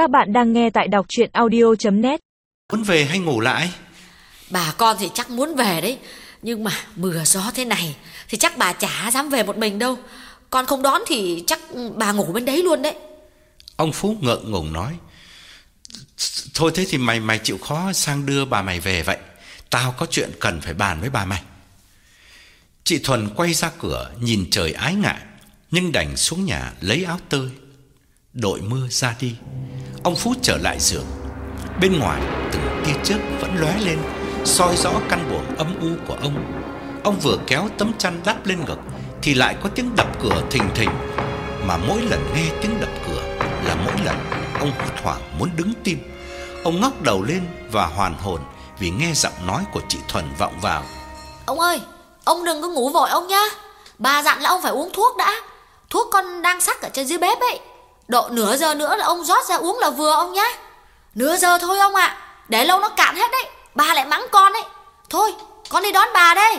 Các bạn đang nghe tại đọc chuyện audio.net Muốn về hay ngủ lại? Bà con thì chắc muốn về đấy. Nhưng mà mưa gió thế này Thì chắc bà chả dám về một mình đâu. Con không đón thì chắc bà ngủ bên đấy luôn đấy. Ông Phú ngượng ngùng nói Thôi thế thì mày mày chịu khó sang đưa bà mày về vậy. Tao có chuyện cần phải bàn với bà mày. Chị Thuần quay ra cửa Nhìn trời ái ngại Nhưng đành xuống nhà lấy áo tơi Đội mưa ra đi Ông Phú trở lại giường. Bên ngoài, từng tia chớp vẫn lóe lên, soi rõ căn buồng âm u của ông. Ông vừa kéo tấm chăn đắp lên ngực Thì lại có tiếng đập cửa thình thình Mà mỗi lần nghe tiếng đập cửa Là mỗi lần ông hốt hoảng muốn đứng tim. Ông ngóc đầu lên và hoàn hồn Vì nghe giọng nói của chị Thuần vọng vào. Ông ơi, Ông đừng có ngủ vội ông nhá. Bà dặn là ông phải uống thuốc đã. Thuốc con đang sắc ở trên dưới bếp ấy. Độ nửa giờ nữa là ông rót ra uống là vừa ông nhá. Nửa giờ thôi ông ạ. Để lâu nó cạn hết đấy. Bà lại mắng con ấy Thôi con đi đón bà đây.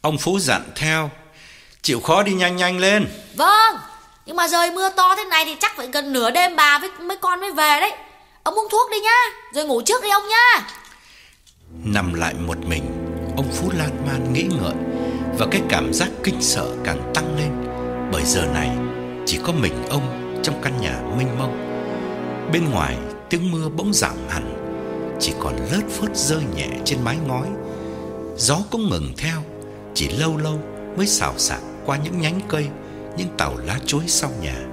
Ông Phú dặn theo. Chịu khó đi nhanh nhanh lên. Vâng. Nhưng mà rời mưa to thế này thì chắc phải gần nửa đêm bà với mấy con mới về đấy. Ông uống thuốc đi nhá. Rồi ngủ trước đi ông nhá. Nằm lại một mình Ông Phú lan man nghĩ ngợi Và cái cảm giác kinh sợ càng tăng lên. Bởi giờ này Chỉ có mình ông trong căn nhà mênh mông. Bên ngoài, tiếng mưa bỗng giảm hẳn, Chỉ còn lớt phớt rơi nhẹ trên mái ngói. Gió cũng ngừng theo, Chỉ lâu lâu mới xào xạc qua những nhánh cây, Những tàu lá chuối sau nhà.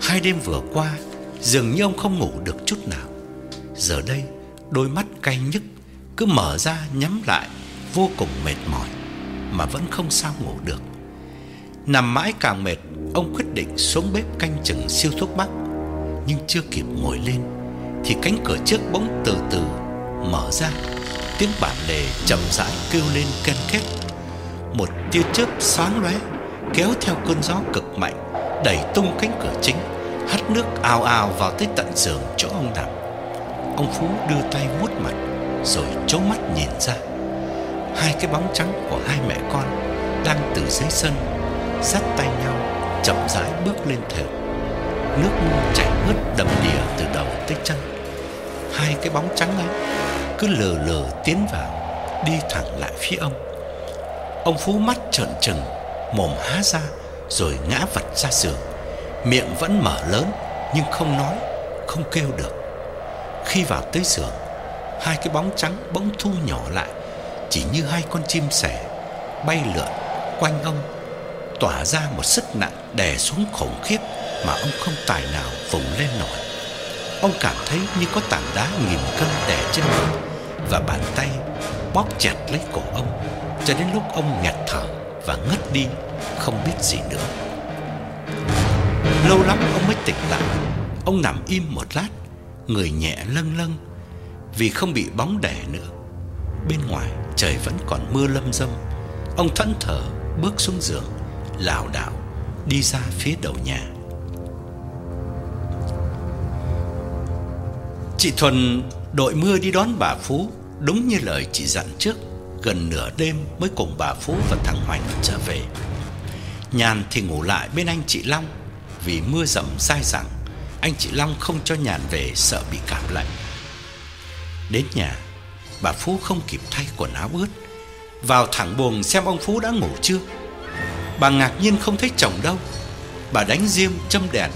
Hai đêm vừa qua, Dường như ông không ngủ được chút nào. Giờ đây, đôi mắt cay nhức, Cứ mở ra nhắm lại, Vô cùng mệt mỏi, Mà vẫn không sao ngủ được. Nằm mãi càng mệt, Ông quyết định xuống bếp canh chừng siêu thuốc bắc. Nhưng chưa kịp ngồi lên, Thì cánh cửa trước bỗng từ từ mở ra. Tiếng bản lề chậm rãi kêu lên ken két. Một tia chớp sáng lóe, Kéo theo cơn gió cực mạnh, Đẩy tung cánh cửa chính, Hắt nước ào ào vào tới tận giường chỗ ông nằm. Ông Phú đưa tay vuốt mặt, Rồi chố mắt nhìn ra. Hai cái bóng trắng của hai mẹ con Đang từ dưới sân Dắt tay nhau, chậm rãi bước lên thềm. Nước mưa chảy ướt đầm đìa từ đầu tới chân. Hai cái bóng trắng ấy Cứ lờ lờ tiến vào, Đi thẳng lại phía ông. Ông Phú mắt trợn trừng, Mồm há ra Rồi ngã vật ra giường. Miệng vẫn mở lớn, Nhưng không nói, Không kêu được. Khi vào tới giường, Hai cái bóng trắng bỗng thu nhỏ lại, Chỉ như hai con chim sẻ Bay lượn quanh ông Tỏa ra một sức nặng đè xuống khủng khiếp Mà ông không tài nào vùng lên nổi. Ông cảm thấy như có tảng đá nghìn cân đè trên mình Và bàn tay bóp chặt lấy cổ ông, Cho đến lúc ông nghẹt thở và ngất đi, Không biết gì nữa. Lâu lắm ông mới tỉnh lại. Ông nằm im một lát, Người nhẹ lâng lâng Vì không bị bóng đè nữa. Bên ngoài trời vẫn còn mưa lâm dâm. Ông thẫn thờ bước xuống giường lảo đảo đi ra phía đầu nhà. Chị Thuần đội mưa đi đón bà Phú, đúng như lời chị dặn trước, gần nửa đêm mới cùng bà Phú và thằng Hoành trở về. Nhàn thì ngủ lại bên anh chị Long, vì mưa dầm sai rằng anh chị Long không cho Nhàn về sợ bị cảm lạnh. Đến nhà, bà Phú không kịp thay quần áo ướt, vào thẳng buồng xem ông Phú đã ngủ chưa. Bà ngạc nhiên không thấy chồng đâu. Bà đánh diêm châm đèn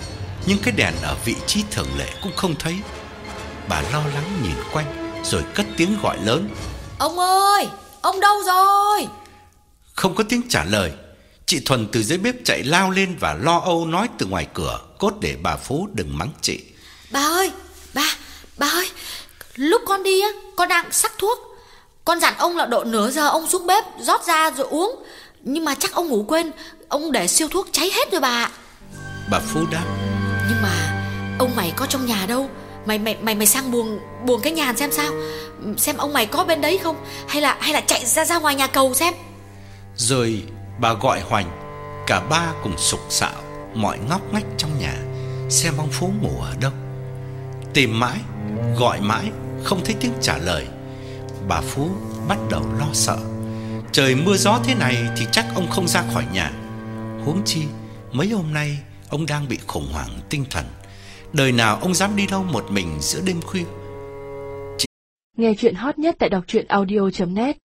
Nhưng cái đèn ở vị trí thường lệ cũng không thấy. Bà lo lắng nhìn quanh Rồi cất tiếng gọi lớn. Ông ơi Ông đâu rồi? Không có tiếng trả lời. Chị Thuần từ dưới bếp chạy lao lên Và lo âu nói từ ngoài cửa Cốt để bà Phú đừng mắng chị. Bà ơi Bà Bà ơi Lúc con đi á Con đang sắc thuốc. Con dặn ông là độ nửa giờ ông xuống bếp rót ra rồi uống nhưng mà chắc ông ngủ quên. Ông để siêu thuốc cháy hết rồi bà Bà Phú đáp. Nhưng mà ông mày có trong nhà đâu? Mày mày mày mày sang buồng buồng cái nhà xem sao? Xem ông mày có bên đấy không? Hay là hay là chạy ra ra ngoài nhà cầu xem? Rồi bà gọi Hoành. Cả ba cùng sục sạo Mọi ngóc ngách trong nhà Xem ông Phú ngủ ở đâu. Tìm mãi Gọi mãi Không thấy tiếng trả lời. Bà Phú bắt đầu lo sợ Trời mưa gió thế này thì chắc ông không ra khỏi nhà. Huống chi, Mấy hôm nay, ông đang bị khủng hoảng tinh thần. Đời nào ông dám đi đâu một mình giữa đêm khuya? Nghe chuyện hot nhất tại đọc truyện audio.net